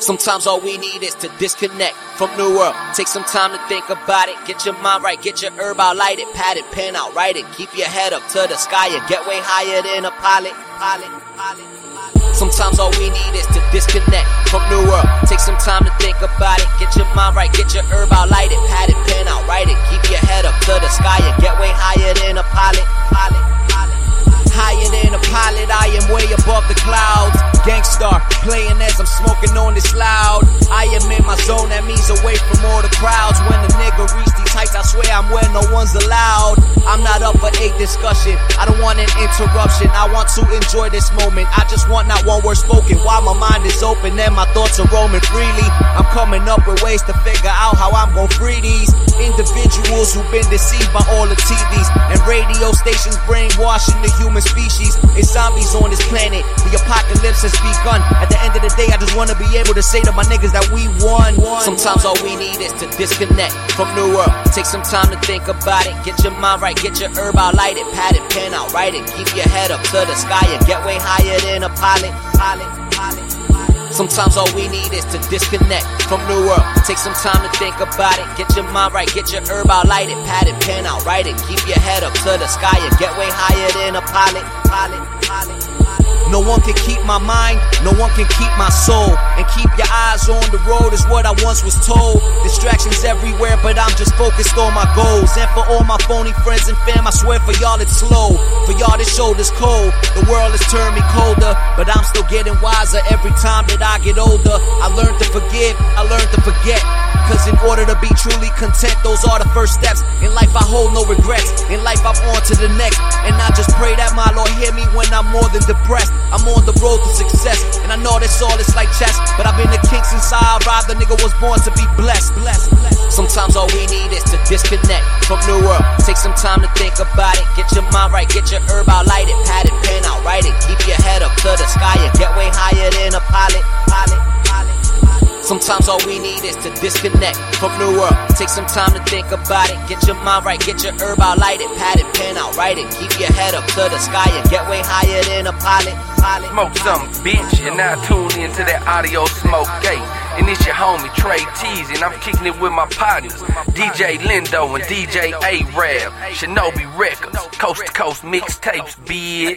Sometimes all we need is to disconnect from the world. Take some time to think about it. Get your mind right, get your herb out, light it, pad it, pen out, write it. Keep your head up to the sky and get way higher than a pilot. Pilot, pilot. Sometimes all we need is to disconnect from the world. Take some time to think about it. Get your mind right, get your herb out, light it, pad it, pen out, write it. Keep your head up to the sky and get way higher than a pilot. Pilot, pilot. Higher than a pilot, I am way above the clouds. Gangstar, playing I'm smoking on this loud. I my zone, that means away from all the crowds. When the nigga reach these heights, I swear I'm where no one's allowed. I'm not up for a discussion, I don't want an interruption. I want to enjoy this moment. I just want not one word spoken while my mind is open and my thoughts are roaming freely. I'm coming up with ways to figure out how I'm gonna free these individuals who've been deceived by all the TVs and radio stations brainwashing the human species. It's zombies on this planet. The apocalypse has begun. At the end of the day, I just wanna be able to say to my niggas that we won. Sometimes all we need is to disconnect from the world. Take some time to think about it. Get your mind right, get your herb out, light it, pad it, pen out, write it. Keep your head up to the sky and get way higher than a pilot. Pilot, pilot. Sometimes all we need is to disconnect from the world. Take some time to think about it. Get your mind right, get your herb out, light it, pad it, pen out, write it. Keep your head up to the sky and get way higher than a pilot. Pilot, pilot. No one can keep my mind, no one can keep my soul. And keep your eyes on the road is what I once was told. Distractions everywhere, but I'm just focused on my goals. And for all my phony friends and fam, I swear for y'all it's slow. For y'all this shoulder's cold. The world has turned me colder, but I'm still getting wiser every time that I get older. I learned to forgive, I learned to forget. Order to be truly content, those are the first steps. In life, I hold no regrets. In life, I'm on to the next. And I just pray that my Lord hear me when I'm more than depressed. I'm on the road to success. And I know this all is like chess. But I've been a king since I arrived. The nigga was born to be blessed. blessed. Sometimes all we need is to disconnect from the world. Take some time to think about it. Get your mind right, get your herb out, light it, pad it, pen out, write it. Keep your head up to the sky and get way higher than a. Pilot, pilot. Sometimes all we need is to disconnect from the world. Take some time to think about it. Get your mind right, get your herb out, light it, pad it, pen out, write it. Keep your head up to the sky and get way higher than a pilot. pilot Smoke something, bitch. You're now tuned into that audio smoke 8. And it's your homie Trey Teasy, and I'm kicking it with my partners, DJ Lindo and DJ Arab. Shinobi Recordz, coast to coast mixtapes, bitch.